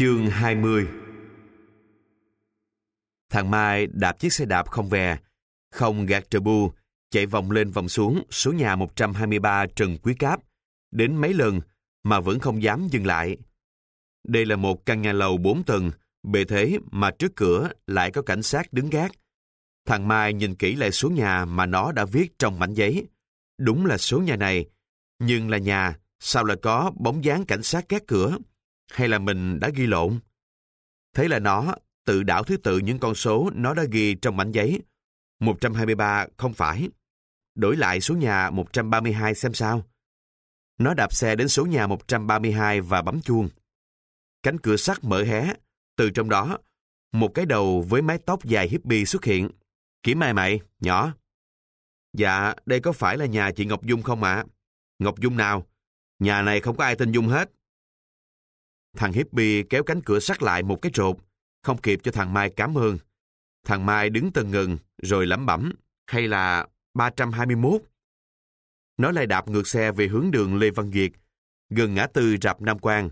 Chương 20 Thằng Mai đạp chiếc xe đạp không về, không gạt trờ bu, chạy vòng lên vòng xuống số nhà 123 Trần Quý Cáp, đến mấy lần mà vẫn không dám dừng lại. Đây là một căn nhà lầu 4 tầng, bề thế mà trước cửa lại có cảnh sát đứng gác. Thằng Mai nhìn kỹ lại số nhà mà nó đã viết trong mảnh giấy. Đúng là số nhà này, nhưng là nhà, sao lại có bóng dáng cảnh sát gác cửa? Hay là mình đã ghi lộn? Thế là nó tự đảo thứ tự những con số nó đã ghi trong mảnh giấy. 123 không phải. Đổi lại số nhà 132 xem sao. Nó đạp xe đến số nhà 132 và bấm chuông. Cánh cửa sắt mở hé. Từ trong đó, một cái đầu với mái tóc dài hippie xuất hiện. Kiểm ai mày, nhỏ. Dạ, đây có phải là nhà chị Ngọc Dung không ạ? Ngọc Dung nào? Nhà này không có ai tên Dung hết. Thằng hippie kéo cánh cửa sắt lại một cái rột, không kịp cho thằng Mai cảm ơn. Thằng Mai đứng tần ngừng, rồi lẩm bẩm, hay là 321? Nó lại đạp ngược xe về hướng đường Lê Văn Việt, gần ngã tư Rạp Nam Quang.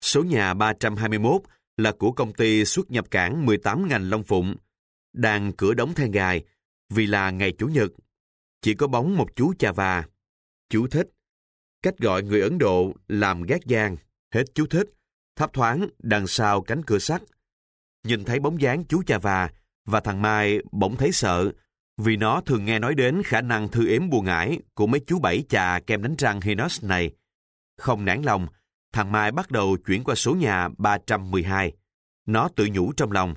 Số nhà 321 là của công ty xuất nhập cảng 18 ngành Long Phụng, đang cửa đóng then gài vì là ngày Chủ nhật. Chỉ có bóng một chú chà và. Chú thích. Cách gọi người Ấn Độ làm gác giang. Hết chú thích. Thấp thoáng đằng sau cánh cửa sắt. Nhìn thấy bóng dáng chú cha và và thằng Mai bỗng thấy sợ vì nó thường nghe nói đến khả năng thư ếm buồn ngải của mấy chú bảy chà kem đánh răng Hinos này. Không nản lòng, thằng Mai bắt đầu chuyển qua số nhà 312. Nó tự nhủ trong lòng,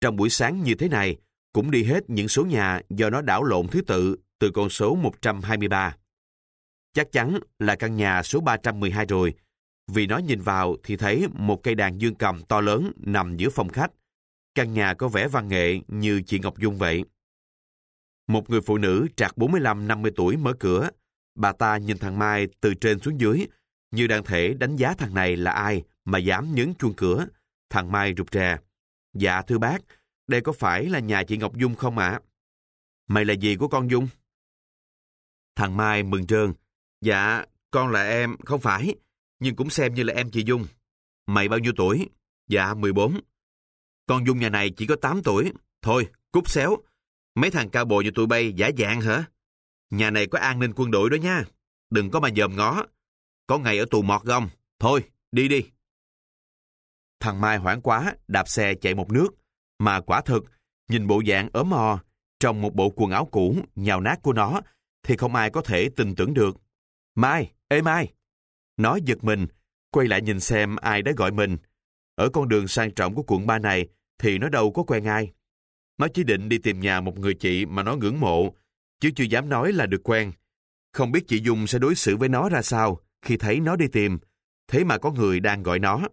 trong buổi sáng như thế này, cũng đi hết những số nhà do nó đảo lộn thứ tự từ con số 123. Chắc chắn là căn nhà số 312 rồi, vì nó nhìn vào thì thấy một cây đàn dương cầm to lớn nằm giữa phòng khách. Căn nhà có vẻ văn nghệ như chị Ngọc Dung vậy. Một người phụ nữ trạc 45-50 tuổi mở cửa. Bà ta nhìn thằng Mai từ trên xuống dưới, như đang thể đánh giá thằng này là ai mà dám nhấn chuông cửa. Thằng Mai rụt rè. Dạ thưa bác, đây có phải là nhà chị Ngọc Dung không ạ? Mày là gì của con Dung? Thằng Mai mừng trơn. Dạ, con là em, không phải, nhưng cũng xem như là em chị Dung. Mày bao nhiêu tuổi? Dạ, 14. Con Dung nhà này chỉ có 8 tuổi. Thôi, cút xéo. Mấy thằng cao bộ như tụi bay giả dạng hả? Nhà này có an ninh quân đội đó nha. Đừng có mà dòm ngó. Có ngày ở tù mọt gông. Thôi, đi đi. Thằng Mai hoảng quá, đạp xe chạy một nước. Mà quả thực, nhìn bộ dạng ốm mò, trong một bộ quần áo cũ, nhào nát của nó, thì không ai có thể tin tưởng được. Mai, ê Mai! Nó giật mình, quay lại nhìn xem ai đã gọi mình. Ở con đường sang trọng của quận 3 này thì nó đâu có quen ai. Nó chỉ định đi tìm nhà một người chị mà nó ngưỡng mộ, chứ chưa dám nói là được quen. Không biết chị Dung sẽ đối xử với nó ra sao khi thấy nó đi tìm, thế mà có người đang gọi nó.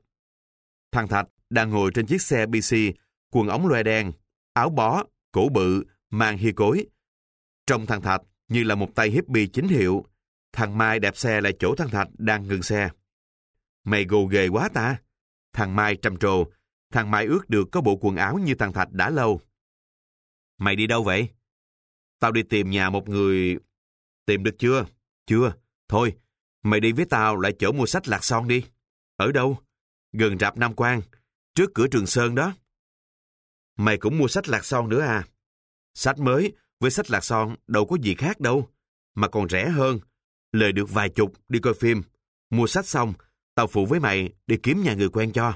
Thằng Thạch đang ngồi trên chiếc xe BC, quần ống loe đen, áo bó, cổ bự, mang hi cối. Trong thằng Thạch như là một tay hippie chính hiệu, thằng Mai đạp xe lại chỗ thằng Thạch đang ngừng xe. Mày gồ ghề quá ta. Thằng Mai trầm trồ, thằng Mai ước được có bộ quần áo như thằng Thạch đã lâu. Mày đi đâu vậy? Tao đi tìm nhà một người... Tìm được chưa? Chưa. Thôi, mày đi với tao lại chỗ mua sách Lạc Son đi. Ở đâu? Gần rạp Nam Quang, trước cửa Trường Sơn đó. Mày cũng mua sách Lạc Son nữa à? Sách mới với sách Lạc Son đâu có gì khác đâu, mà còn rẻ hơn. Lời được vài chục đi coi phim. Mua sách xong, tao phụ với mày đi kiếm nhà người quen cho.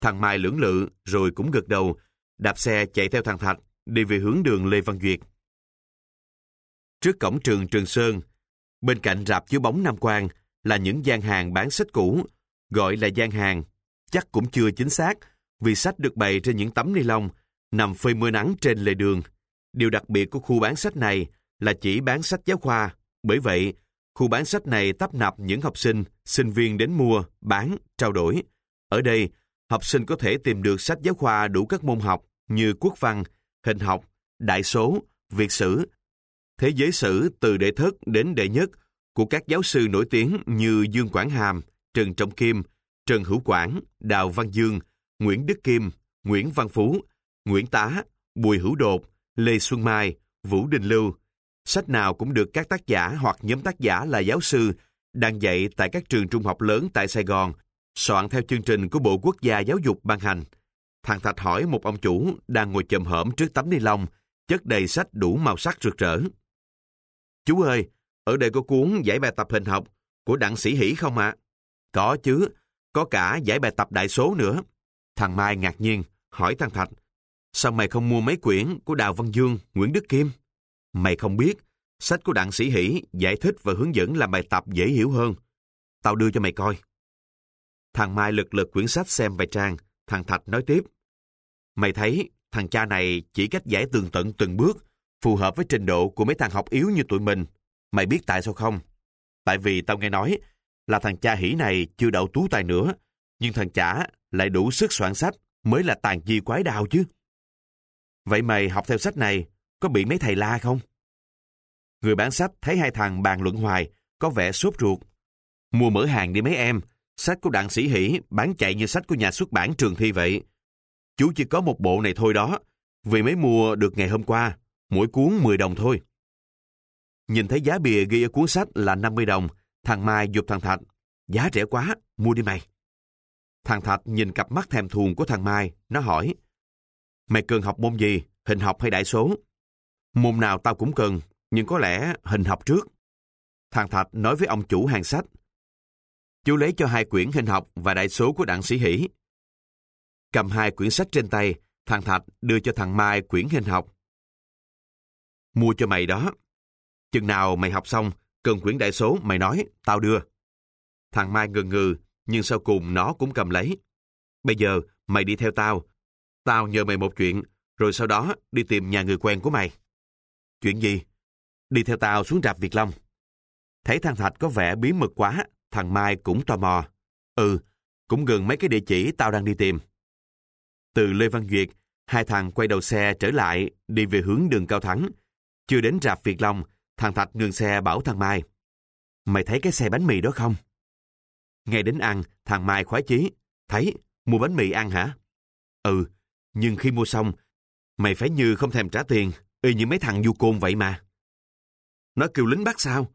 Thằng Mai lưỡng lự rồi cũng gật đầu, đạp xe chạy theo thằng Thạch đi về hướng đường Lê Văn Duyệt. Trước cổng trường Trường Sơn, bên cạnh rạp chiếu bóng Nam Quang là những gian hàng bán sách cũ, gọi là gian hàng, chắc cũng chưa chính xác vì sách được bày trên những tấm ni lông nằm phơi mưa nắng trên lề đường. Điều đặc biệt của khu bán sách này là chỉ bán sách giáo khoa, bởi vậy khu bán sách này tấp nập những học sinh, sinh viên đến mua, bán, trao đổi. Ở đây, học sinh có thể tìm được sách giáo khoa đủ các môn học như quốc văn, hình học, đại số, việt sử, thế giới sử từ đệ thất đến đệ nhất của các giáo sư nổi tiếng như Dương Quảng Hàm, Trần Trọng Kim, Trần Hữu Quảng, Đào Văn Dương, Nguyễn Đức Kim, Nguyễn Văn Phú, Nguyễn Tá, Bùi Hữu Đột, Lê Xuân Mai, Vũ Đình Lưu. Sách nào cũng được các tác giả hoặc nhóm tác giả là giáo sư đang dạy tại các trường trung học lớn tại Sài Gòn soạn theo chương trình của Bộ Quốc gia Giáo dục ban hành. Thằng Thạch hỏi một ông chủ đang ngồi chầm hởm trước tấm ni lông, chất đầy sách đủ màu sắc rực rỡ. Chú ơi, ở đây có cuốn giải bài tập hình học của Đặng Sĩ Hỷ không ạ? Có chứ, có cả giải bài tập đại số nữa. Thằng Mai ngạc nhiên, hỏi thằng Thạch, sao mày không mua mấy quyển của Đào Văn Dương, Nguyễn Đức Kim? Mày không biết, sách của Đặng Sĩ Hỷ giải thích và hướng dẫn làm bài tập dễ hiểu hơn. Tao đưa cho mày coi. Thằng Mai lật lật quyển sách xem vài trang, thằng Thạch nói tiếp. Mày thấy, thằng cha này chỉ cách giải tường tận từng bước, phù hợp với trình độ của mấy thằng học yếu như tụi mình. Mày biết tại sao không? Tại vì tao nghe nói là thằng cha hỷ này chưa đậu tú tài nữa, nhưng thằng chả lại đủ sức soạn sách mới là tàn chi quái đào chứ. Vậy mày học theo sách này có bị mấy thầy la không? Người bán sách thấy hai thằng bàn luận hoài, có vẻ sốt ruột. Mua mở hàng đi mấy em, sách của đặng sĩ hỷ bán chạy như sách của nhà xuất bản trường thi vậy. Chú chỉ có một bộ này thôi đó, vì mới mua được ngày hôm qua, mỗi cuốn 10 đồng thôi. Nhìn thấy giá bìa ghi ở cuốn sách là 50 đồng, thằng Mai dục thằng Thạch. Giá rẻ quá, mua đi mày. Thằng Thạch nhìn cặp mắt thèm thuồng của thằng Mai, nó hỏi. Mày cần học môn gì, hình học hay đại số? Môn nào tao cũng cần, nhưng có lẽ hình học trước. Thằng Thạch nói với ông chủ hàng sách. Chú lấy cho hai quyển hình học và đại số của đặng sĩ hỷ. Cầm hai quyển sách trên tay, thằng Thạch đưa cho thằng Mai quyển hình học. Mua cho mày đó. Chừng nào mày học xong, cần quyển đại số, mày nói, tao đưa. Thằng Mai ngừng ngừ, nhưng sau cùng nó cũng cầm lấy. Bây giờ, mày đi theo tao. Tao nhờ mày một chuyện, rồi sau đó đi tìm nhà người quen của mày. Chuyện gì? Đi theo tao xuống rạp Việt Long. Thấy thằng Thạch có vẻ bí mật quá, thằng Mai cũng tò mò. Ừ, cũng gần mấy cái địa chỉ tao đang đi tìm. Từ Lê Văn Duyệt, hai thằng quay đầu xe trở lại, đi về hướng đường Cao Thắng. Chưa đến rạp Việt Long, thằng Thạch ngừng xe bảo thằng Mai. Mày thấy cái xe bánh mì đó không? nghe đến ăn, thằng Mai khoái chí. Thấy, mua bánh mì ăn hả? Ừ, nhưng khi mua xong, mày phải như không thèm trả tiền, y như mấy thằng du côn vậy mà. Nó kêu lính bắt sao?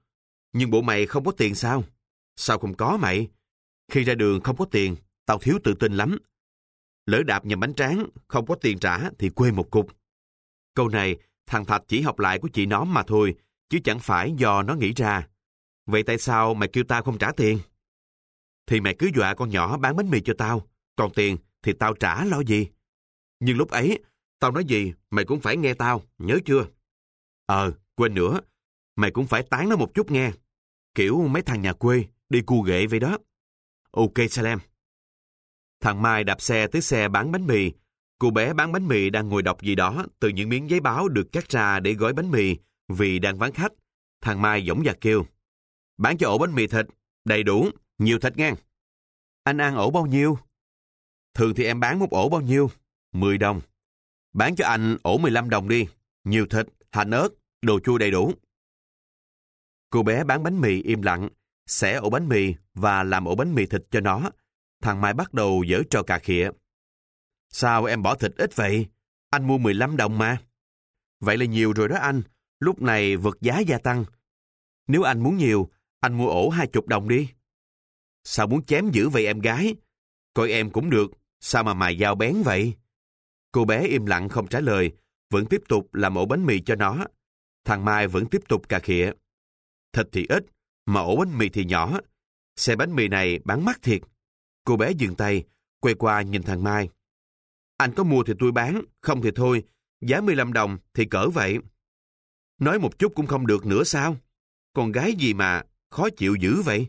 Nhưng bộ mày không có tiền sao? Sao không có mày? Khi ra đường không có tiền, tao thiếu tự tin lắm. Lỡ đạp nhầm bánh tráng, không có tiền trả thì quê một cục. Câu này, thằng Thạch chỉ học lại của chị nó mà thôi, chứ chẳng phải do nó nghĩ ra. Vậy tại sao mày kêu tao không trả tiền? Thì mày cứ dọa con nhỏ bán bánh mì cho tao, còn tiền thì tao trả lo gì? Nhưng lúc ấy, tao nói gì mày cũng phải nghe tao, nhớ chưa? Ờ, quên nữa, mày cũng phải tán nó một chút nghe. Kiểu mấy thằng nhà quê, đi cu ghệ vậy đó. Ok Salem. Thằng Mai đạp xe tới xe bán bánh mì. Cô bé bán bánh mì đang ngồi đọc gì đó từ những miếng giấy báo được cắt ra để gói bánh mì vì đang vắng khách. Thằng Mai dõng dạc kêu. Bán cho ổ bánh mì thịt, đầy đủ, nhiều thịt ngang. Anh ăn ổ bao nhiêu? Thường thì em bán một ổ bao nhiêu? 10 đồng. Bán cho anh ổ 15 đồng đi. Nhiều thịt, hành ớt, đồ chua đầy đủ. Cô bé bán bánh mì im lặng, xẻ ổ bánh mì và làm ổ bánh mì thịt cho nó. Thằng Mai bắt đầu dở trò cà khịa. Sao em bỏ thịt ít vậy? Anh mua 15 đồng mà. Vậy là nhiều rồi đó anh. Lúc này vật giá gia tăng. Nếu anh muốn nhiều, anh mua ổ 20 đồng đi. Sao muốn chém dữ vậy em gái? Coi em cũng được, sao mà mài dao bén vậy? Cô bé im lặng không trả lời, vẫn tiếp tục làm ổ bánh mì cho nó. Thằng Mai vẫn tiếp tục cà khịa. Thịt thì ít, mà ổ bánh mì thì nhỏ. Xe bánh mì này bán mắc thiệt. Cô bé dừng tay, quay qua nhìn thằng Mai. Anh có mua thì tôi bán, không thì thôi, giá 15 đồng thì cỡ vậy. Nói một chút cũng không được nữa sao? Con gái gì mà khó chịu dữ vậy?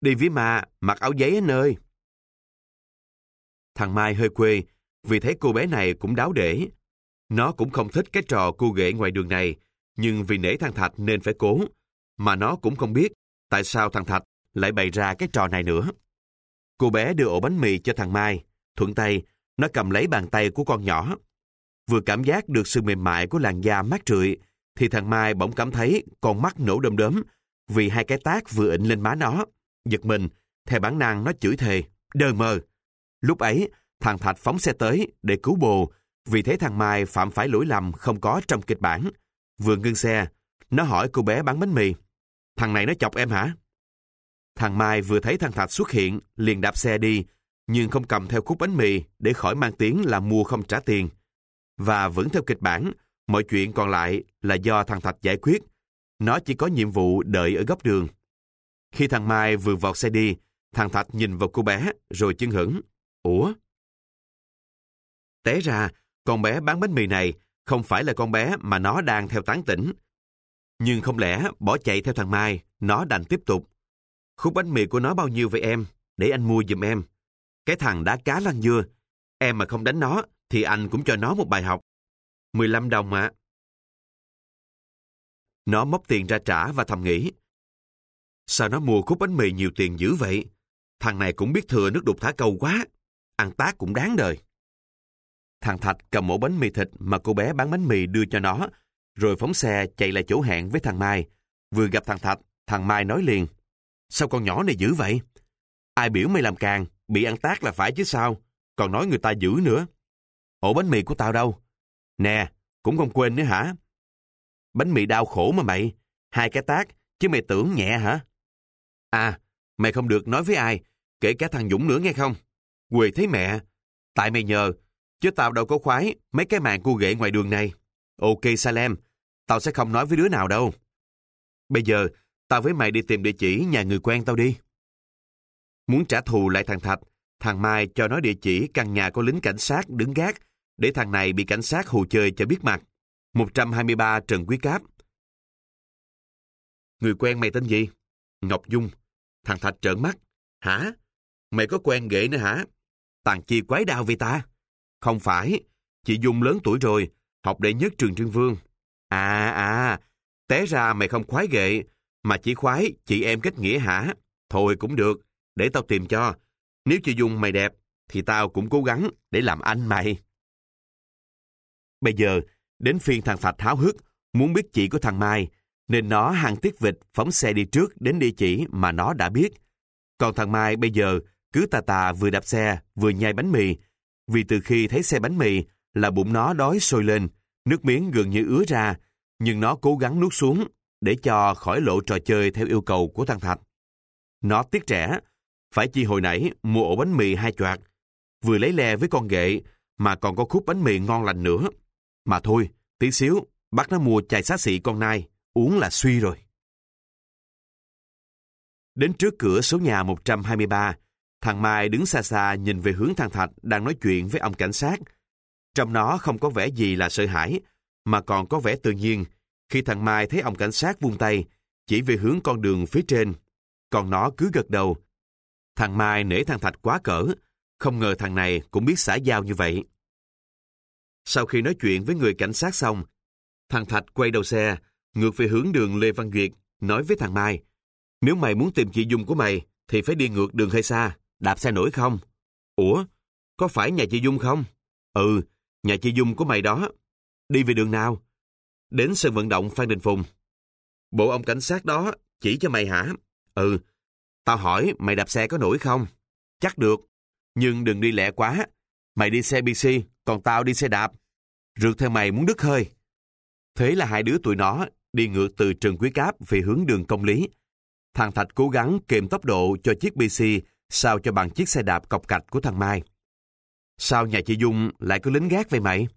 Đi với ma, mặc áo giấy anh ơi. Thằng Mai hơi quê, vì thấy cô bé này cũng đáo để. Nó cũng không thích cái trò cô ghệ ngoài đường này, nhưng vì nể thằng Thạch nên phải cố. Mà nó cũng không biết tại sao thằng Thạch lại bày ra cái trò này nữa. Cô bé đưa ổ bánh mì cho thằng Mai, thuận tay, nó cầm lấy bàn tay của con nhỏ. Vừa cảm giác được sự mềm mại của làn da mát rượi, thì thằng Mai bỗng cảm thấy con mắt nổ đom đóm vì hai cái tác vừa ịnh lên má nó. Giật mình, theo bản năng nó chửi thề, đờ mơ. Lúc ấy, thằng Thạch phóng xe tới để cứu bồ, vì thế thằng Mai phạm phải lỗi lầm không có trong kịch bản. Vừa ngưng xe, nó hỏi cô bé bán bánh mì. Thằng này nó chọc em hả? Thằng Mai vừa thấy thằng Thạch xuất hiện, liền đạp xe đi, nhưng không cầm theo khúc bánh mì để khỏi mang tiếng là mua không trả tiền. Và vẫn theo kịch bản, mọi chuyện còn lại là do thằng Thạch giải quyết. Nó chỉ có nhiệm vụ đợi ở góc đường. Khi thằng Mai vừa vọt xe đi, thằng Thạch nhìn vào cô bé rồi chưng hững. Ủa? Té ra, con bé bán bánh mì này không phải là con bé mà nó đang theo tán tỉnh. Nhưng không lẽ bỏ chạy theo thằng Mai, nó đành tiếp tục. Khúc bánh mì của nó bao nhiêu vậy em? Để anh mua giùm em. Cái thằng đá cá lăn dưa. Em mà không đánh nó, thì anh cũng cho nó một bài học. 15 đồng ạ. Nó móc tiền ra trả và thầm nghĩ. Sao nó mua khúc bánh mì nhiều tiền dữ vậy? Thằng này cũng biết thừa nước đục thả câu quá. Ăn tác cũng đáng đời. Thằng Thạch cầm ổ bánh mì thịt mà cô bé bán bánh mì đưa cho nó, rồi phóng xe chạy lại chỗ hẹn với thằng Mai. Vừa gặp thằng Thạch, thằng Mai nói liền. Sao con nhỏ này dữ vậy? Ai biểu mày làm càng, bị ăn tác là phải chứ sao? Còn nói người ta dữ nữa. Ổ bánh mì của tao đâu? Nè, cũng không quên nữa hả? Bánh mì đau khổ mà mày. Hai cái tác, chứ mày tưởng nhẹ hả? À, mày không được nói với ai, kể cả thằng Dũng nữa nghe không? Quỳ thấy mẹ. Tại mày nhờ, chứ tao đâu có khoái mấy cái mạng cu ghệ ngoài đường này. Ok Salem, tao sẽ không nói với đứa nào đâu. Bây giờ, tao với mày đi tìm địa chỉ nhà người quen tao đi. Muốn trả thù lại thằng Thạch, thằng Mai cho nó địa chỉ căn nhà có lính cảnh sát đứng gác để thằng này bị cảnh sát hù chơi cho biết mặt. 123 Trần Quý Cáp. Người quen mày tên gì? Ngọc Dung. Thằng Thạch trợn mắt. Hả? Mày có quen ghệ nữa hả? Tàn chi quái đau vì ta? Không phải. Chị Dung lớn tuổi rồi, học đệ nhất trường Trương Vương. À à, té ra mày không khoái ghệ, mà chỉ khoái chị em kết nghĩa hả? Thôi cũng được, để tao tìm cho. Nếu chị Dung mày đẹp, thì tao cũng cố gắng để làm anh mày. Bây giờ, đến phiên thằng Thạch háo hức, muốn biết chị của thằng Mai, nên nó hàng tiết vịt phóng xe đi trước đến địa chỉ mà nó đã biết. Còn thằng Mai bây giờ cứ tà tà vừa đạp xe vừa nhai bánh mì, vì từ khi thấy xe bánh mì là bụng nó đói sôi lên, nước miếng gần như ứa ra, nhưng nó cố gắng nuốt xuống để cho khỏi lộ trò chơi theo yêu cầu của thằng Thạch. Nó tiếc trẻ, phải chi hồi nãy mua ổ bánh mì hai choạc, vừa lấy le với con ghệ mà còn có khúc bánh mì ngon lành nữa. Mà thôi, tí xíu, bắt nó mua chai xá xị con nai, uống là suy rồi. Đến trước cửa số nhà 123, thằng Mai đứng xa xa nhìn về hướng thằng Thạch đang nói chuyện với ông cảnh sát. Trong nó không có vẻ gì là sợ hãi, mà còn có vẻ tự nhiên khi thằng Mai thấy ông cảnh sát vung tay, chỉ về hướng con đường phía trên. Còn nó cứ gật đầu. Thằng Mai nể thằng Thạch quá cỡ, không ngờ thằng này cũng biết xã giao như vậy. Sau khi nói chuyện với người cảnh sát xong, thằng Thạch quay đầu xe, ngược về hướng đường Lê Văn Duyệt, nói với thằng Mai, nếu mày muốn tìm chị Dung của mày, thì phải đi ngược đường hơi xa, đạp xe nổi không? Ủa, có phải nhà chị Dung không? Ừ, nhà chị Dung của mày đó. Đi về đường nào? Đến sân vận động Phan Đình Phùng. Bộ ông cảnh sát đó chỉ cho mày hả? Ừ, tao hỏi mày đạp xe có nổi không? Chắc được, nhưng đừng đi lẹ quá. Mày đi xe BC, còn tao đi xe đạp. Rượt theo mày muốn đứt hơi. Thế là hai đứa tụi nó đi ngược từ Trần Quý Cáp về hướng đường công lý. Thằng Thạch cố gắng kiềm tốc độ cho chiếc BC sao cho bằng chiếc xe đạp cọc cạch của thằng Mai. Sao nhà chị Dung lại có lính gác vậy mày?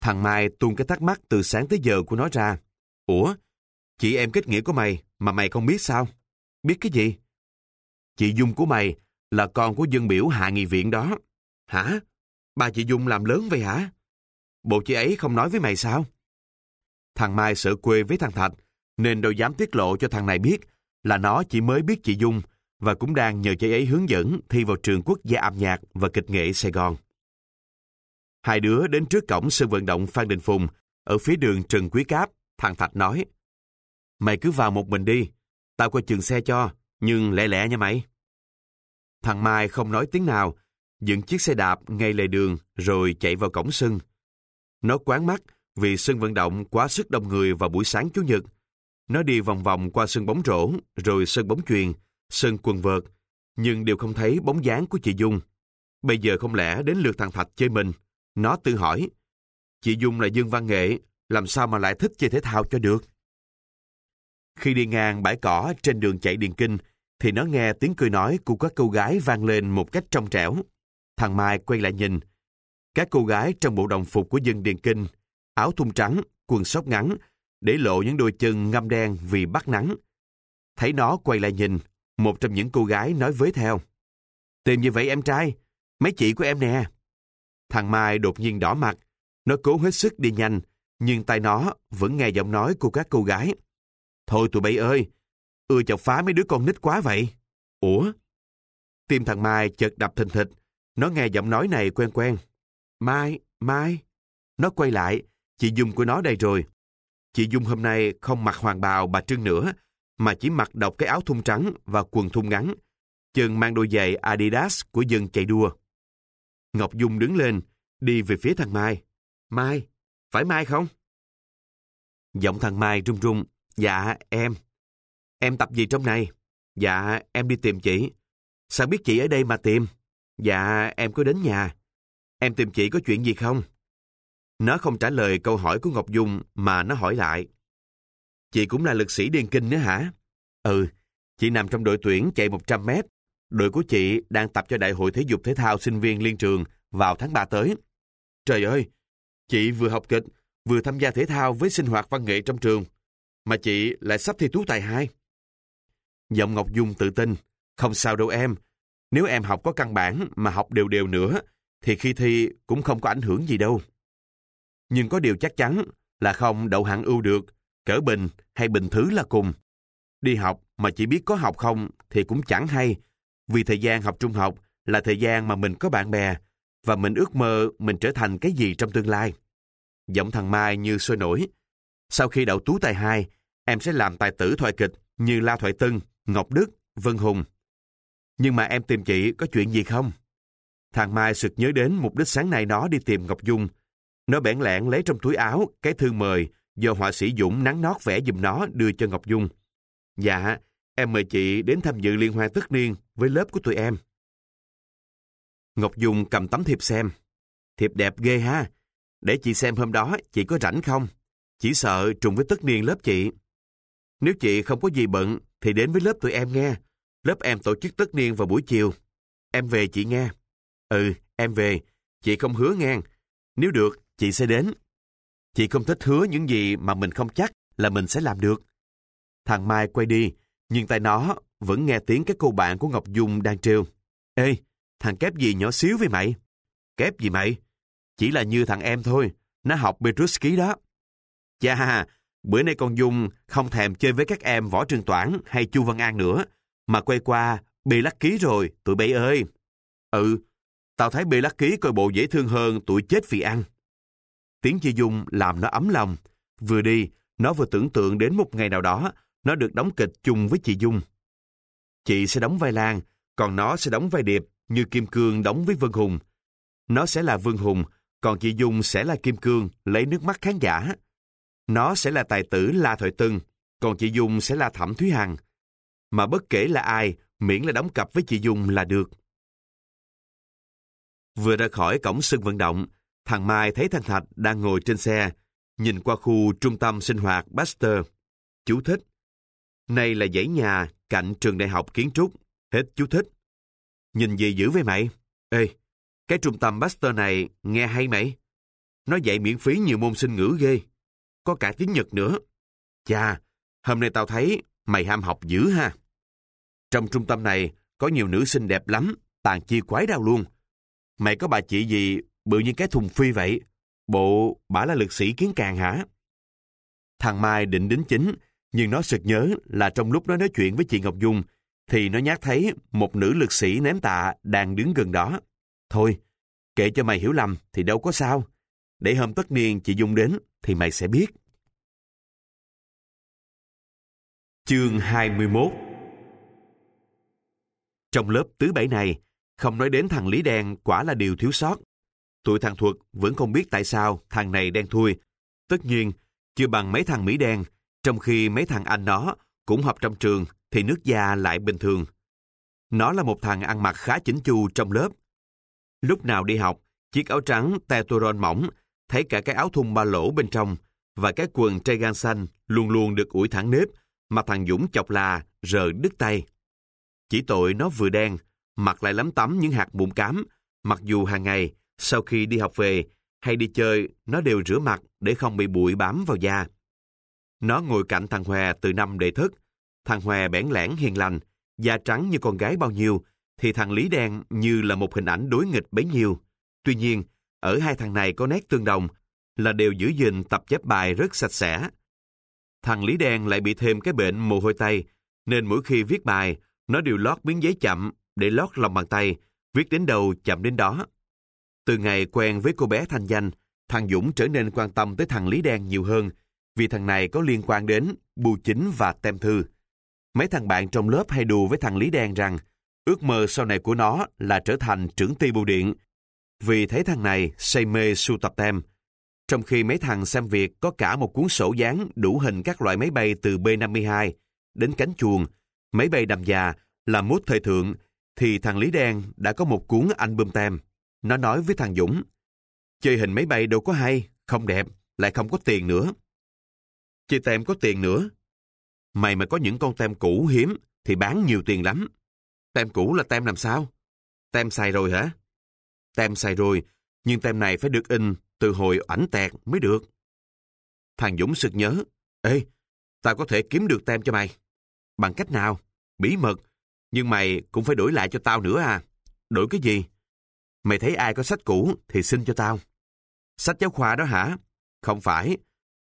Thằng Mai tuôn cái thắc mắc từ sáng tới giờ của nó ra. Ủa, chị em kết nghĩa của mày mà mày không biết sao? Biết cái gì? Chị Dung của mày là con của dân biểu hạ nghị viện đó. Hả? Bà chị Dung làm lớn vậy hả? Bộ chị ấy không nói với mày sao? Thằng Mai sợ quê với thằng Thạch, nên đâu dám tiết lộ cho thằng này biết là nó chỉ mới biết chị Dung và cũng đang nhờ chị ấy hướng dẫn thi vào trường quốc gia âm nhạc và kịch nghệ Sài Gòn. Hai đứa đến trước cổng sân vận động Phan Đình Phùng, ở phía đường Trần Quý Cáp, thằng Thạch nói, Mày cứ vào một mình đi, tao coi chừng xe cho, nhưng lẹ lẹ nha mày. Thằng Mai không nói tiếng nào, dựng chiếc xe đạp ngay lề đường rồi chạy vào cổng sân. Nó quán mắt vì sân vận động quá sức đông người vào buổi sáng Chủ nhật. Nó đi vòng vòng qua sân bóng rổ, rồi sân bóng chuyền, sân quần vợt, nhưng đều không thấy bóng dáng của chị Dung. Bây giờ không lẽ đến lượt thằng Thạch chơi mình? Nó tự hỏi, chị Dung là dương văn nghệ, làm sao mà lại thích chơi thể thao cho được? Khi đi ngang bãi cỏ trên đường chạy Điền Kinh, thì nó nghe tiếng cười nói của các cô gái vang lên một cách trong trẻo. Thằng Mai quay lại nhìn. Các cô gái trong bộ đồng phục của dân Điền Kinh, áo thun trắng, quần sóc ngắn, để lộ những đôi chân ngâm đen vì bắt nắng. Thấy nó quay lại nhìn, một trong những cô gái nói với theo. Tìm như vậy em trai, mấy chị của em nè. Thằng Mai đột nhiên đỏ mặt, nó cố hết sức đi nhanh, nhưng tay nó vẫn nghe giọng nói của các cô gái. Thôi tụi bay ơi, ưa chọc phá mấy đứa con nít quá vậy. Ủa? Tim thằng Mai chợt đập thình thịch, nó nghe giọng nói này quen quen. Mai, Mai. Nó quay lại, chị Dung của nó đây rồi. Chị Dung hôm nay không mặc hoàng bào bà Trưng nữa, mà chỉ mặc độc cái áo thun trắng và quần thun ngắn. Chân mang đôi giày Adidas của dân chạy đua. Ngọc Dung đứng lên, đi về phía thằng Mai. Mai, phải Mai không? Giọng thằng Mai run run. Dạ, em. Em tập gì trong này? Dạ, em đi tìm chị. Sao biết chị ở đây mà tìm? Dạ, em có đến nhà. Em tìm chị có chuyện gì không? Nó không trả lời câu hỏi của Ngọc Dung mà nó hỏi lại. Chị cũng là lực sĩ điền kinh nữa hả? Ừ, chị nằm trong đội tuyển chạy 100 mét. Đội của chị đang tập cho Đại hội Thể dục Thể thao sinh viên liên trường vào tháng 3 tới. Trời ơi, chị vừa học kịch, vừa tham gia thể thao với sinh hoạt văn nghệ trong trường, mà chị lại sắp thi tú tài hai. Giọng Ngọc Dung tự tin, không sao đâu em. Nếu em học có căn bản mà học đều đều nữa, thì khi thi cũng không có ảnh hưởng gì đâu. Nhưng có điều chắc chắn là không đậu hạng ưu được, cỡ bình hay bình thứ là cùng. Đi học mà chỉ biết có học không thì cũng chẳng hay, vì thời gian học trung học là thời gian mà mình có bạn bè, và mình ước mơ mình trở thành cái gì trong tương lai. Giọng thằng Mai như sôi nổi. Sau khi đậu tú tài hai, em sẽ làm tài tử thoại kịch như La Thoại Tân, Ngọc Đức, Vân Hùng. Nhưng mà em tìm chị có chuyện gì không? Thằng Mai sực nhớ đến mục đích sáng nay nó đi tìm Ngọc Dung. Nó bẽn lẽn lấy trong túi áo cái thư mời do họa sĩ Dũng nắng nót vẽ giùm nó đưa cho Ngọc Dung. Dạ, em mời chị đến tham dự liên hoan tất niên với lớp của tụi em. Ngọc Dung cầm tấm thiệp xem. Thiệp đẹp ghê ha. Để chị xem hôm đó chị có rảnh không? Chỉ sợ trùng với tất niên lớp chị. Nếu chị không có gì bận thì đến với lớp tụi em nghe. Lớp em tổ chức tất niên vào buổi chiều. Em về chị nghe. Ừ, em về. Chị không hứa nghe. Nếu được, chị sẽ đến. Chị không thích hứa những gì mà mình không chắc là mình sẽ làm được. Thằng Mai quay đi, nhưng tay nó vẫn nghe tiếng các cô bạn của Ngọc Dung đang trêu. Ê, thằng kép gì nhỏ xíu với mày? Kép gì mày? Chỉ là như thằng em thôi, nó học Petruski đó. Chà, bữa nay con Dung không thèm chơi với các em Võ Trường Toản hay Chu Văn An nữa, mà quay qua bị lắc ký rồi, tụi bay ơi. Ừ, tao thấy bị lắc ký coi bộ dễ thương hơn tụi chết vì ăn. Tiếng chị Dung làm nó ấm lòng. Vừa đi, nó vừa tưởng tượng đến một ngày nào đó, nó được đóng kịch chung với chị Dung. Chị sẽ đóng vai Lan, còn nó sẽ đóng vai Điệp như Kim Cương đóng với Vân Hùng. Nó sẽ là Vân Hùng, còn chị Dung sẽ là Kim Cương lấy nước mắt khán giả. Nó sẽ là tài tử La Thoại Tân, còn chị Dung sẽ là Thẩm Thúy Hằng. Mà bất kể là ai, miễn là đóng cặp với chị Dung là được. Vừa ra khỏi cổng sân vận động, thằng Mai thấy thằng Thạch đang ngồi trên xe, nhìn qua khu trung tâm sinh hoạt Baxter. Chú thích. Này là dãy nhà cạnh trường đại học kiến trúc. Hết chú thích. Nhìn gì dữ với mày? Ê, cái trung tâm Baxter này nghe hay mày? Nó dạy miễn phí nhiều môn sinh ngữ ghê. Có cả tiếng Nhật nữa. Chà, hôm nay tao thấy mày ham học dữ ha. Trong trung tâm này có nhiều nữ sinh đẹp lắm, tàn chi quái đau luôn. Mày có bà chị gì bự như cái thùng phi vậy? Bộ, bả là lực sĩ kiến càng hả? Thằng Mai định đính chính, nhưng nó sực nhớ là trong lúc nó nói chuyện với chị Ngọc Dung, thì nó nhát thấy một nữ lực sĩ ném tạ đang đứng gần đó. Thôi, kệ cho mày hiểu lầm thì đâu có sao. Để hôm tất niên chị Dung đến thì mày sẽ biết. Chương 21 Trong lớp tứ bảy này, không nói đến thằng Lý Đen quả là điều thiếu sót. Tụi thằng Thuật vẫn không biết tại sao thằng này đen thui. Tất nhiên, chưa bằng mấy thằng Mỹ đen, trong khi mấy thằng anh nó cũng học trong trường thì nước da lại bình thường. Nó là một thằng ăn mặc khá chỉnh chu trong lớp. Lúc nào đi học, chiếc áo trắng teturon mỏng, thấy cả cái áo thun ba lỗ bên trong và cái quần trai gan xanh luôn luôn được ủi thẳng nếp mà thằng Dũng chọc là rờ đứt tay. Chỉ tội nó vừa đen, mặt lại lắm tắm những hạt mụn cám, mặc dù hàng ngày, sau khi đi học về hay đi chơi, nó đều rửa mặt để không bị bụi bám vào da. Nó ngồi cạnh thằng Hòe từ năm đệ thức. Thằng Hòe bẽn lẽn hiền lành, da trắng như con gái bao nhiêu, thì thằng Lý đen như là một hình ảnh đối nghịch bấy nhiêu. Tuy nhiên, ở hai thằng này có nét tương đồng là đều giữ gìn tập chép bài rất sạch sẽ. Thằng Lý đen lại bị thêm cái bệnh mồ hôi tay, nên mỗi khi viết bài, nó đều lót miếng giấy chậm để lót lòng bàn tay, viết đến đâu chậm đến đó. Từ ngày quen với cô bé Thanh Danh, thằng Dũng trở nên quan tâm tới thằng Lý Đen nhiều hơn, vì thằng này có liên quan đến bù chính và tem thư. Mấy thằng bạn trong lớp hay đùa với thằng Lý Đen rằng ước mơ sau này của nó là trở thành trưởng ty bưu điện, vì thấy thằng này say mê sưu tập tem. Trong khi mấy thằng xem việc có cả một cuốn sổ dán đủ hình các loại máy bay từ B-52 đến cánh chuồng, máy bay đầm già là mút thời thượng, thì thằng Lý Đen đã có một cuốn album tem. Nó nói với thằng Dũng, chơi hình máy bay đâu có hay, không đẹp, lại không có tiền nữa. Chơi tem có tiền nữa. Mày mà có những con tem cũ hiếm thì bán nhiều tiền lắm. Tem cũ là tem làm sao? Tem xài rồi hả? Tem xài rồi, nhưng tem này phải được in từ hồi ảnh tẹt mới được. Thằng Dũng sực nhớ, Ê, tao có thể kiếm được tem cho mày. Bằng cách nào? Bí mật. Nhưng mày cũng phải đổi lại cho tao nữa à. Đổi cái gì? Mày thấy ai có sách cũ thì xin cho tao. Sách giáo khoa đó hả? Không phải.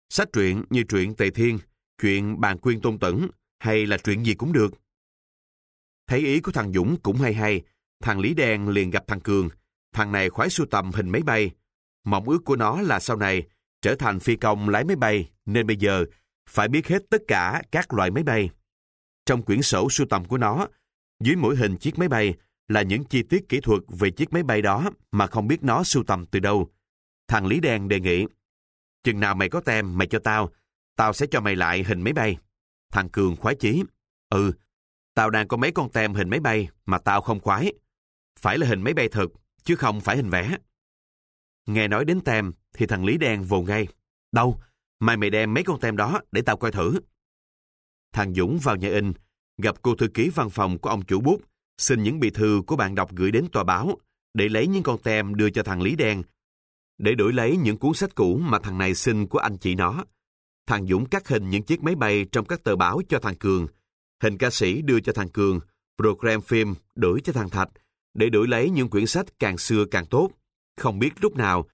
Sách truyện như truyện Tề Thiên, chuyện bàn quyên tôn tẩn, hay là chuyện gì cũng được. Thấy ý của thằng Dũng cũng hay hay, thằng Lý Đen liền gặp thằng Cường. Thằng này khoái sưu tầm hình máy bay. Mong ước của nó là sau này trở thành phi công lái máy bay, nên bây giờ phải biết hết tất cả các loại máy bay. Trong quyển sổ sưu tầm của nó, dưới mỗi hình chiếc máy bay là những chi tiết kỹ thuật về chiếc máy bay đó mà không biết nó sưu tầm từ đâu. Thằng Lý Đen đề nghị, chừng nào mày có tem mày cho tao, tao sẽ cho mày lại hình máy bay. Thằng Cường khoái chí, ừ, tao đang có mấy con tem hình máy bay mà tao không khoái. Phải là hình máy bay thật, chứ không phải hình vẽ. Nghe nói đến tem thì thằng Lý Đen vồ ngay. Đâu, mai mày đem mấy con tem đó để tao coi thử. Thằng Dũng vào nhà in, gặp cô thư ký văn phòng của ông chủ bút, xin những bì thư của bạn đọc gửi đến tòa báo, để lấy những con tem đưa cho thằng Lý Đen, để đổi lấy những cuốn sách cũ mà thằng này xin của anh chị nó. Thằng Dũng cắt hình những chiếc máy bay trong các tờ báo cho thằng Cường, hình ca sĩ đưa cho thằng Cường, program phim đổi cho thằng Thạch, để đổi lấy những quyển sách càng xưa càng tốt. Không biết lúc nào,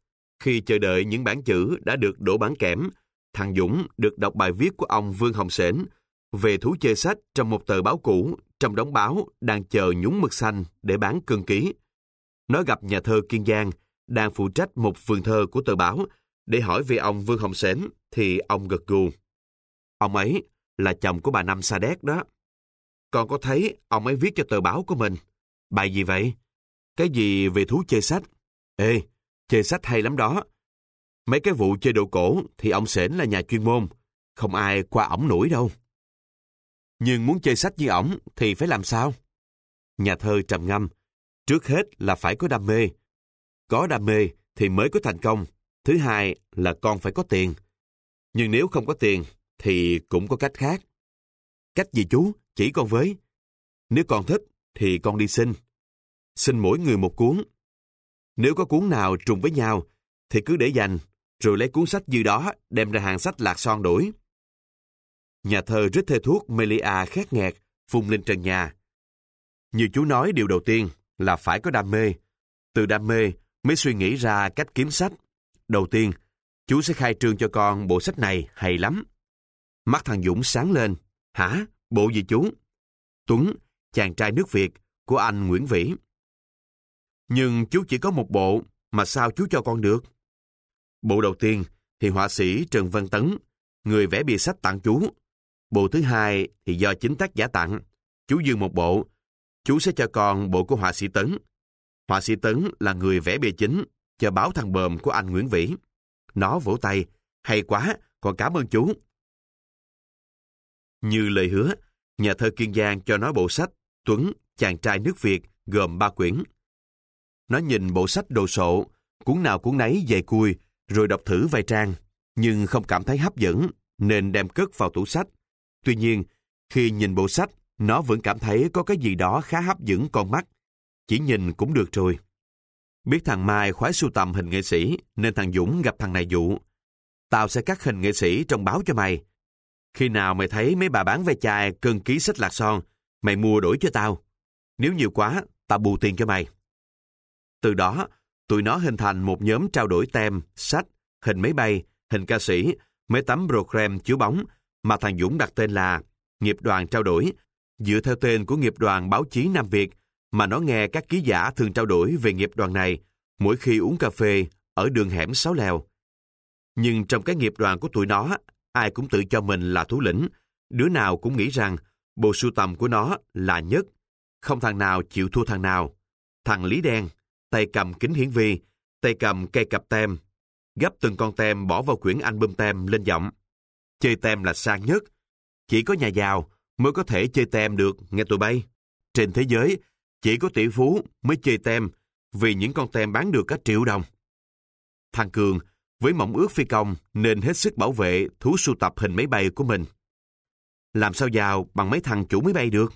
khi chờ đợi những bản chữ đã được đổ bản kẽm, thằng Dũng được đọc bài viết của ông Vương Hồng Sển về thú chơi sách trong một tờ báo cũ, trong đống báo đang chờ nhúng mực xanh để bán cân ký. Nó gặp nhà thơ Kiên Giang, đang phụ trách một vườn thơ của tờ báo, để hỏi về ông Vương Hồng Sến, thì ông gật gù. Ông ấy là chồng của bà Năm Sa Đéc đó. Con có thấy ông ấy viết cho tờ báo của mình. Bài gì vậy? Cái gì về thú chơi sách? Ê, chơi sách hay lắm đó. Mấy cái vụ chơi đồ cổ thì ông Sến là nhà chuyên môn. Không ai qua ổng nổi đâu. Nhưng muốn chơi sách như ổng thì phải làm sao? Nhà thơ trầm ngâm. Trước hết là phải có đam mê. Có đam mê thì mới có thành công. Thứ hai là con phải có tiền. Nhưng nếu không có tiền thì cũng có cách khác. Cách gì chú? Chỉ con với. Nếu con thích thì con đi xin. Xin mỗi người một cuốn. Nếu có cuốn nào trùng với nhau thì cứ để dành, rồi lấy cuốn sách dư đó đem ra hàng sách lạc son đổi. Nhà thơ rít thê thuốc Melia khét nghẹt, phun lên trần nhà. Như chú nói điều đầu tiên là phải có đam mê. Từ đam mê mới suy nghĩ ra cách kiếm sách. Đầu tiên, chú sẽ khai trương cho con bộ sách này hay lắm. Mắt thằng Dũng sáng lên. Hả? Bộ gì chú? Tuấn, chàng trai nước Việt của anh Nguyễn Vĩ. Nhưng chú chỉ có một bộ, mà sao chú cho con được? Bộ đầu tiên thì họa sĩ Trần Văn Tấn, người vẽ bìa sách tặng chú. Bộ thứ hai thì do chính tác giả tặng. Chú dương một bộ, chú sẽ cho con bộ của họa sĩ Tấn. Họa sĩ Tấn là người vẽ bìa chính cho báo thằng bờm của anh Nguyễn Vĩ. Nó vỗ tay, hay quá, con cảm ơn chú. Như lời hứa, nhà thơ Kiên Giang cho nó bộ sách Tuấn, chàng trai nước Việt gồm ba quyển. Nó nhìn bộ sách đồ sộ, cuốn nào cuốn nấy dày cui, rồi đọc thử vài trang, nhưng không cảm thấy hấp dẫn, nên đem cất vào tủ sách. Tuy nhiên, khi nhìn bộ sách, nó vẫn cảm thấy có cái gì đó khá hấp dẫn con mắt. Chỉ nhìn cũng được rồi. Biết thằng Mai khoái sưu tầm hình nghệ sĩ, nên thằng Dũng gặp thằng này dụ. Tao sẽ cắt hình nghệ sĩ trong báo cho mày. Khi nào mày thấy mấy bà bán ve chai cân ký sách lạc son, mày mua đổi cho tao. Nếu nhiều quá, tao bù tiền cho mày. Từ đó, tụi nó hình thành một nhóm trao đổi tem, sách, hình máy bay, hình ca sĩ, mấy tấm program chiếu bóng mà thằng Dũng đặt tên là Nghiệp đoàn trao đổi, dựa theo tên của nghiệp đoàn báo chí Nam Việt mà nó nghe các ký giả thường trao đổi về nghiệp đoàn này mỗi khi uống cà phê ở đường hẻm Sáu Lèo. Nhưng trong cái nghiệp đoàn của tụi nó, ai cũng tự cho mình là thủ lĩnh, đứa nào cũng nghĩ rằng bộ sưu tầm của nó là nhất, không thằng nào chịu thua thằng nào. Thằng Lý Đen, tay cầm kính hiển vi, tay cầm cây cặp tem, gấp từng con tem bỏ vào quyển album tem lên giọng. Chơi tem là sang nhất. Chỉ có nhà giàu mới có thể chơi tem được, nghe tụi bay. Trên thế giới, chỉ có tỷ phú mới chơi tem vì những con tem bán được cả triệu đồng. Thằng Cường, với mộng ước phi công nên hết sức bảo vệ thú sưu tập hình máy bay của mình. Làm sao giàu bằng mấy thằng chủ máy bay được?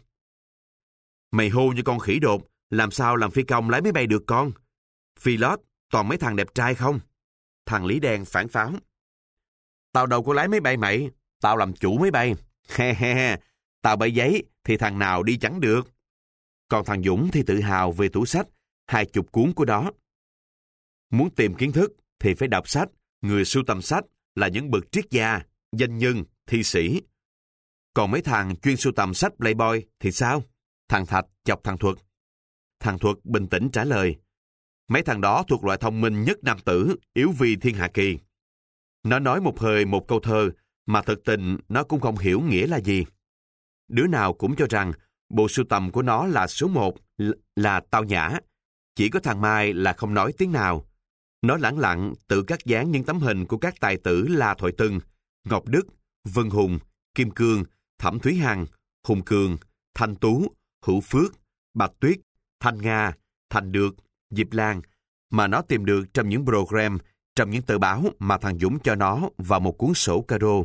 Mày hô như con khỉ đột, làm sao làm phi công lái máy bay được con? Phi lót, toàn mấy thằng đẹp trai không? Thằng Lý Đen phản pháo. Tao đâu có lái máy bay mày, tao làm chủ máy bay. He he he, tao bay giấy thì thằng nào đi chẳng được. Còn thằng Dũng thì tự hào về tủ sách, hai chục cuốn của đó. Muốn tìm kiến thức thì phải đọc sách, người sưu tầm sách là những bậc triết gia, danh nhân, thi sĩ. Còn mấy thằng chuyên sưu tầm sách Playboy thì sao? Thằng Thạch chọc thằng Thuật. Thằng Thuật bình tĩnh trả lời. Mấy thằng đó thuộc loại thông minh nhất nam tử, yếu vi thiên hạ kỳ. Nó nói một hơi một câu thơ, mà thực tình nó cũng không hiểu nghĩa là gì. Đứa nào cũng cho rằng bộ sưu tầm của nó là số một, là tao nhã. Chỉ có thằng Mai là không nói tiếng nào. Nó lẳng lặng tự cắt dán những tấm hình của các tài tử là Thoại Từng, Ngọc Đức, Vân Hùng, Kim Cương, Thẩm Thúy Hằng, Hùng Cường, Thanh Tú, Hữu Phước, Bạch Tuyết, Thanh Nga, Thành Được, Diệp Lan mà nó tìm được trong những program, trong những tờ báo mà thằng Dũng cho nó vào một cuốn sổ caro.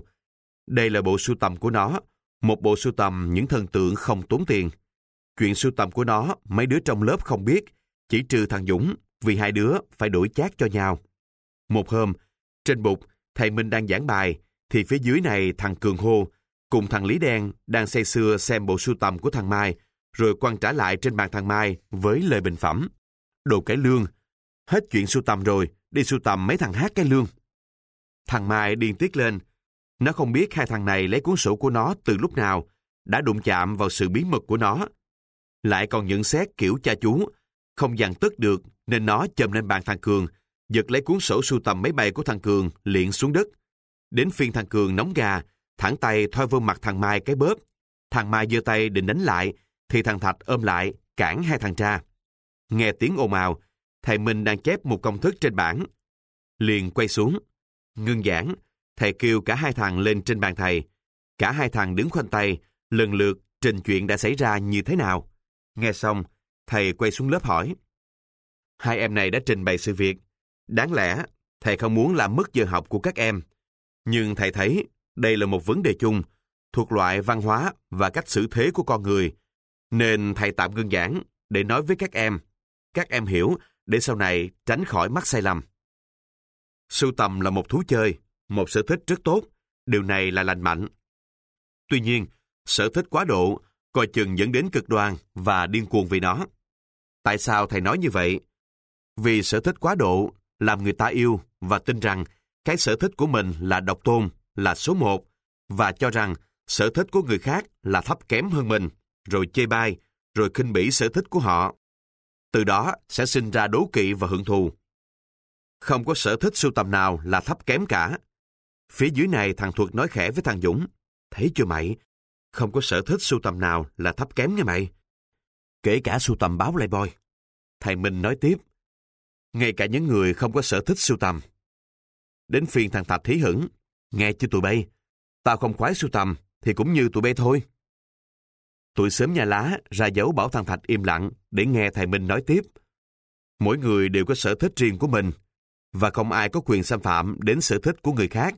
Đây là bộ sưu tầm của nó, một bộ sưu tầm những thần tượng không tốn tiền. Chuyện sưu tầm của nó mấy đứa trong lớp không biết, chỉ trừ thằng Dũng vì hai đứa phải đổi chát cho nhau. Một hôm, trên bục, thầy Minh đang giảng bài, thì phía dưới này thằng Cường hô, cùng thằng Lý Đen đang say sưa xem bộ sưu tầm của thằng Mai, rồi quăng trả lại trên bàn thằng Mai với lời bình phẩm. Đồ cái lương, hết chuyện sưu tầm rồi, đi sưu tầm mấy thằng hát cái lương. Thằng Mai điên tiết lên, nó không biết hai thằng này lấy cuốn sổ của nó từ lúc nào, đã đụng chạm vào sự bí mật của nó. Lại còn nhận xét kiểu cha chú, không dằn tức được nên nó chồm lên bàn thằng Cường, giật lấy cuốn sổ sưu tầm máy bay của thằng Cường liền xuống đất. Đến phiên thằng Cường nóng gà, thẳng tay thoi vô mặt thằng Mai cái bóp. Thằng Mai giơ tay định đánh lại, thì thằng Thạch ôm lại, cản hai thằng cha. Nghe tiếng ồn ào, thầy Minh đang chép một công thức trên bảng. Liền quay xuống. Ngưng giảng, thầy kêu cả hai thằng lên trên bàn thầy. Cả hai thằng đứng khoanh tay, lần lượt trình chuyện đã xảy ra như thế nào. Nghe xong, thầy quay xuống lớp hỏi. Hai em này đã trình bày sự việc. Đáng lẽ, thầy không muốn làm mất giờ học của các em. Nhưng thầy thấy đây là một vấn đề chung, thuộc loại văn hóa và cách xử thế của con người. Nên thầy tạm ngưng giảng để nói với các em. Các em hiểu để sau này tránh khỏi mắc sai lầm. Sưu tầm là một thú chơi, một sở thích rất tốt. Điều này là lành mạnh. Tuy nhiên, sở thích quá độ coi chừng dẫn đến cực đoan và điên cuồng vì nó. Tại sao thầy nói như vậy? Vì sở thích quá độ làm người ta yêu và tin rằng cái sở thích của mình là độc tôn, là số một và cho rằng sở thích của người khác là thấp kém hơn mình, rồi chê bai, rồi khinh bỉ sở thích của họ. Từ đó sẽ sinh ra đố kỵ và hưởng thù. Không có sở thích sưu tầm nào là thấp kém cả. Phía dưới này thằng Thuật nói khẽ với thằng Dũng. Thấy chưa mày? Không có sở thích sưu tầm nào là thấp kém nha mày. Kể cả sưu tầm báo Playboy. Thầy Minh nói tiếp. Ngay cả những người không có sở thích sưu tầm. Đến phiên thằng Thạch thí hửng. Nghe chưa tụi bay? Tao không khoái sưu tầm thì cũng như tụi bay thôi. Tụi sớm nhà lá ra dấu bảo thằng Thạch im lặng để nghe thầy Minh nói tiếp. Mỗi người đều có sở thích riêng của mình và không ai có quyền xâm phạm đến sở thích của người khác.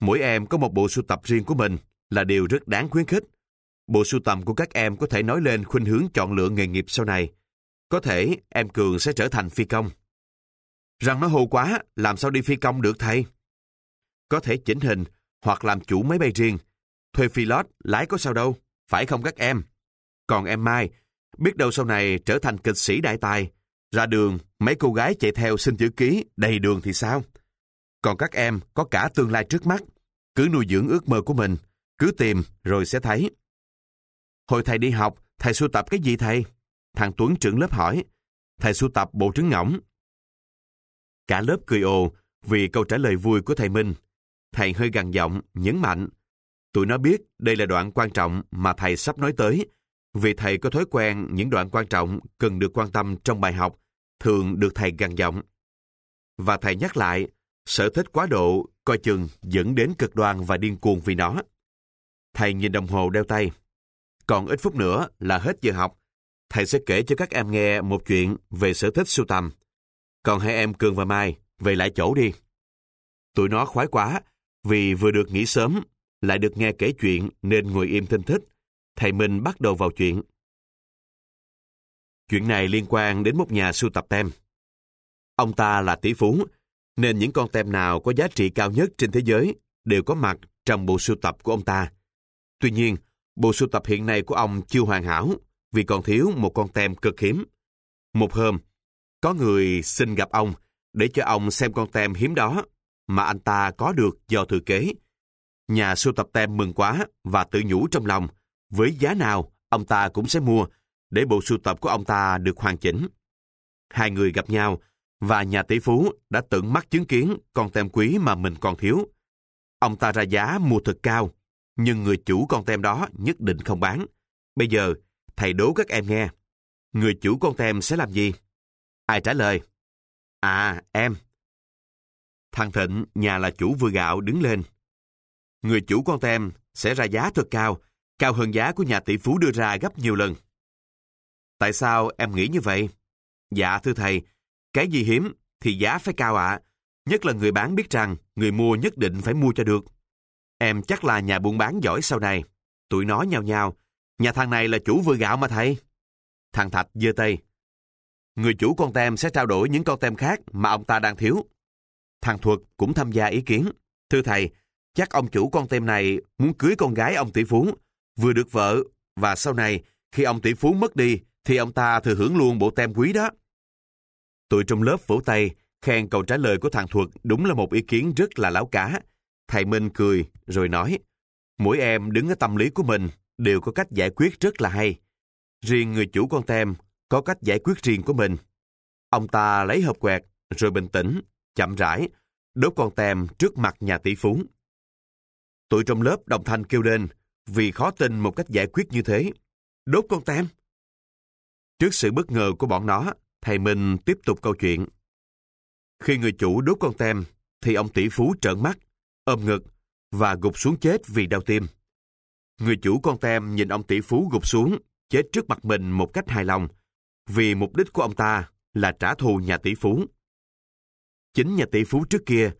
Mỗi em có một bộ sưu tập riêng của mình là điều rất đáng khuyến khích. Bộ sưu tầm của các em có thể nói lên khuynh hướng chọn lựa nghề nghiệp sau này. Có thể em Cường sẽ trở thành phi công. Rằng nó hồ quá, làm sao đi phi công được thầy? Có thể chỉnh hình hoặc làm chủ máy bay riêng. Thuê pilot, lái có sao đâu, phải không các em? Còn em Mai, biết đâu sau này trở thành kịch sĩ đại tài. Ra đường, mấy cô gái chạy theo xin chữ ký, đầy đường thì sao? Còn các em có cả tương lai trước mắt. Cứ nuôi dưỡng ước mơ của mình, cứ tìm rồi sẽ thấy. Hồi thầy đi học, thầy sưu tập cái gì thầy? Thằng Tuấn trưởng lớp hỏi. Thầy sưu tập bộ trứng ngỗng. Cả lớp cười ồ vì câu trả lời vui của thầy Minh. Thầy hơi gằn giọng, nhấn mạnh. Tụi nó biết đây là đoạn quan trọng mà thầy sắp nói tới, vì thầy có thói quen những đoạn quan trọng cần được quan tâm trong bài học, thường được thầy gằn giọng. Và thầy nhắc lại, sở thích quá độ, coi chừng dẫn đến cực đoan và điên cuồng vì nó. Thầy nhìn đồng hồ đeo tay. Còn ít phút nữa là hết giờ học. Thầy sẽ kể cho các em nghe một chuyện về sở thích sưu tầm. Còn hai em Cường và Mai, về lại chỗ đi. Tụi nó khoái quá, vì vừa được nghỉ sớm, lại được nghe kể chuyện nên ngồi im thinh thích. Thầy Minh bắt đầu vào chuyện. Chuyện này liên quan đến một nhà sưu tập tem. Ông ta là tỷ phú, nên những con tem nào có giá trị cao nhất trên thế giới đều có mặt trong bộ sưu tập của ông ta. Tuy nhiên, bộ sưu tập hiện nay của ông chưa hoàn hảo vì còn thiếu một con tem cực hiếm. Một hôm, có người xin gặp ông để cho ông xem con tem hiếm đó mà anh ta có được do thừa kế. Nhà sưu tập tem mừng quá và tự nhủ trong lòng với giá nào ông ta cũng sẽ mua để bộ sưu tập của ông ta được hoàn chỉnh. Hai người gặp nhau và nhà tỷ phú đã tận mắt chứng kiến con tem quý mà mình còn thiếu. Ông ta ra giá mua thật cao, nhưng người chủ con tem đó nhất định không bán. Bây giờ, thầy đố các em nghe. Người chủ con tem sẽ làm gì? Ai trả lời? À, em. Thằng Thịnh, nhà là chủ vừa gạo đứng lên. Người chủ con tem sẽ ra giá thật cao, cao hơn giá của nhà tỷ phú đưa ra gấp nhiều lần. Tại sao em nghĩ như vậy? Dạ thưa thầy, cái gì hiếm thì giá phải cao ạ. Nhất là người bán biết rằng người mua nhất định phải mua cho được. Em chắc là nhà buôn bán giỏi sau này. Tụi nó nhao nhao. Nhà thằng này là chủ vừa gạo mà thầy. Thằng Thạch giơ tay. Người chủ con tem sẽ trao đổi những con tem khác mà ông ta đang thiếu. Thằng Thuật cũng tham gia ý kiến. Thưa thầy, chắc ông chủ con tem này muốn cưới con gái ông tỷ phú, vừa được vợ, và sau này, khi ông tỷ phú mất đi, thì ông ta thừa hưởng luôn bộ tem quý đó. Tụi trong lớp vỗ tay, khen câu trả lời của thằng Thuật đúng là một ý kiến rất là lão cá. Thầy Minh cười, rồi nói, mỗi em đứng ở tâm lý của mình đều có cách giải quyết rất là hay. Riêng người chủ con tem có cách giải quyết riêng của mình. Ông ta lấy hộp quẹt, rồi bình tĩnh, chậm rãi, đốt con tem trước mặt nhà tỷ phú. Tụi trong lớp đồng thanh kêu lên, vì khó tin một cách giải quyết như thế. Đốt con tem? Trước sự bất ngờ của bọn nó, thầy Minh tiếp tục câu chuyện. Khi người chủ đốt con tem, thì ông tỷ phú trợn mắt, ôm ngực và gục xuống chết vì đau tim. Người chủ con tem nhìn ông tỷ phú gục xuống, chết trước mặt mình một cách hài lòng, vì mục đích của ông ta là trả thù nhà tỷ phú. Chính nhà tỷ phú trước kia,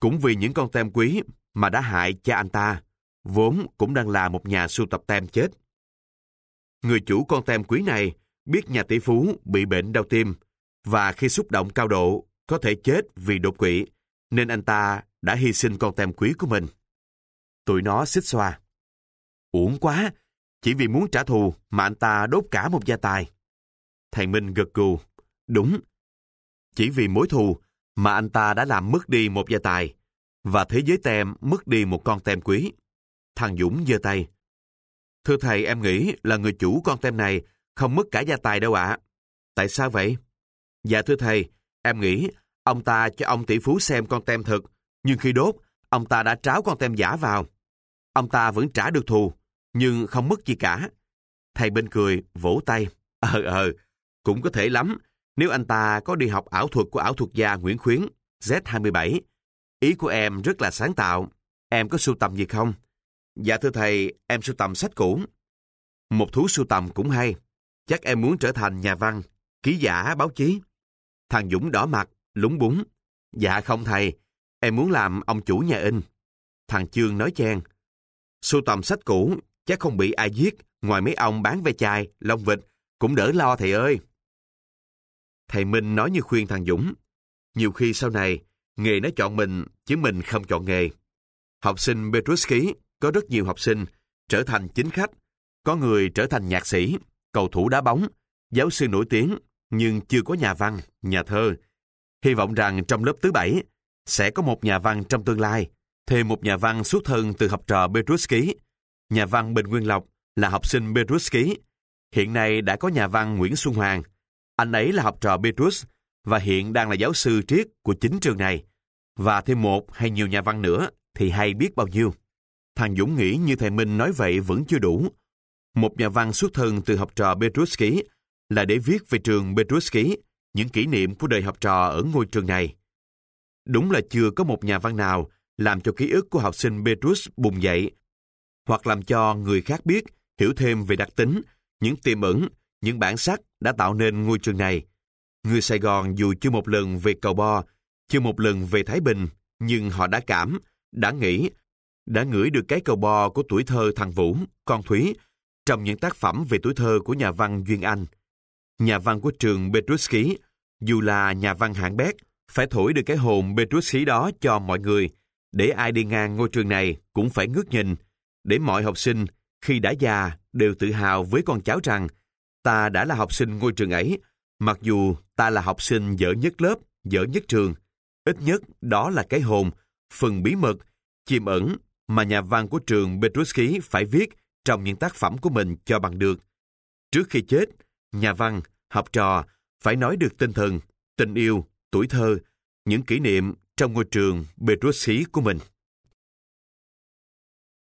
cũng vì những con tem quý mà đã hại cha anh ta, vốn cũng đang là một nhà sưu tập tem chết. Người chủ con tem quý này biết nhà tỷ phú bị bệnh đau tim và khi xúc động cao độ có thể chết vì đột quỵ, nên anh ta đã hy sinh con tem quý của mình. Tụi nó xích xoa. Uổng quá, chỉ vì muốn trả thù mà anh ta đốt cả một gia tài. Thầy Minh gật gù. Đúng. Chỉ vì mối thù mà anh ta đã làm mất đi một gia tài và thế giới tem mất đi một con tem quý. Thằng Dũng giơ tay. Thưa thầy, em nghĩ là người chủ con tem này không mất cả gia tài đâu ạ. Tại sao vậy? Dạ thưa thầy, em nghĩ ông ta cho ông tỷ phú xem con tem thật nhưng khi đốt, ông ta đã tráo con tem giả vào. Ông ta vẫn trả được thù, nhưng không mất gì cả. Thầy bên cười, vỗ tay. Ờ ờ, cũng có thể lắm, nếu anh ta có đi học ảo thuật của ảo thuật gia Nguyễn Khuyến, Z27. Ý của em rất là sáng tạo. Em có sưu tầm gì không? Dạ thưa thầy, em sưu tầm sách cũ. Một thú sưu tầm cũng hay. Chắc em muốn trở thành nhà văn, ký giả, báo chí. Thằng Dũng đỏ mặt, lúng búng. Dạ không thầy, em muốn làm ông chủ nhà in. Thằng Chương nói chen. Sưu tầm sách cũ chắc không bị ai giết, ngoài mấy ông bán ve chai, lông vịt, cũng đỡ lo thầy ơi. Thầy Minh nói như khuyên thằng Dũng. Nhiều khi sau này, nghề nó chọn mình, chứ mình không chọn nghề. Học sinh Petruski có rất nhiều học sinh trở thành chính khách, có người trở thành nhạc sĩ, cầu thủ đá bóng, giáo sư nổi tiếng, nhưng chưa có nhà văn, nhà thơ. Hy vọng rằng trong lớp thứ bảy sẽ có một nhà văn trong tương lai, thêm một nhà văn xuất thân từ học trò Petruski. Nhà văn Bình Nguyên Lộc là học sinh Petruski. Hiện nay đã có nhà văn Nguyễn Xuân Hoàng. Anh ấy là học trò Petrus và hiện đang là giáo sư triết của chính trường này. Và thêm một hay nhiều nhà văn nữa thì hay biết bao nhiêu. Thằng Dũng nghĩ như thầy Minh nói vậy vẫn chưa đủ. Một nhà văn xuất thân từ học trò Petruski là để viết về trường Petruski, những kỷ niệm của đời học trò ở ngôi trường này. Đúng là chưa có một nhà văn nào làm cho ký ức của học sinh Petrus bùng dậy, hoặc làm cho người khác biết, hiểu thêm về đặc tính, những tiềm ẩn, những bản sắc đã tạo nên ngôi trường này. Người Sài Gòn dù chưa một lần về Cầu Bo, chưa một lần về Thái Bình, nhưng họ đã cảm, đã nghĩ, đã ngửi được cái cầu bò của tuổi thơ thằng Vũ, con Thúy, trong những tác phẩm về tuổi thơ của nhà văn Duyên Anh. Nhà văn của trường Petruski, dù là nhà văn hạng bét, phải thổi được cái hồn Petruski đó cho mọi người, để ai đi ngang ngôi trường này cũng phải ngước nhìn, để mọi học sinh khi đã già đều tự hào với con cháu rằng ta đã là học sinh ngôi trường ấy, mặc dù ta là học sinh dở nhất lớp, dở nhất trường. Ít nhất đó là cái hồn, phần bí mật, chìm ẩn mà nhà văn của trường Petruski phải viết trong những tác phẩm của mình cho bằng được. Trước khi chết, nhà văn, học trò phải nói được tinh thần, tình yêu, tuổi thơ, những kỷ niệm trong ngôi trường Petruski của mình.